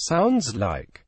Sounds like.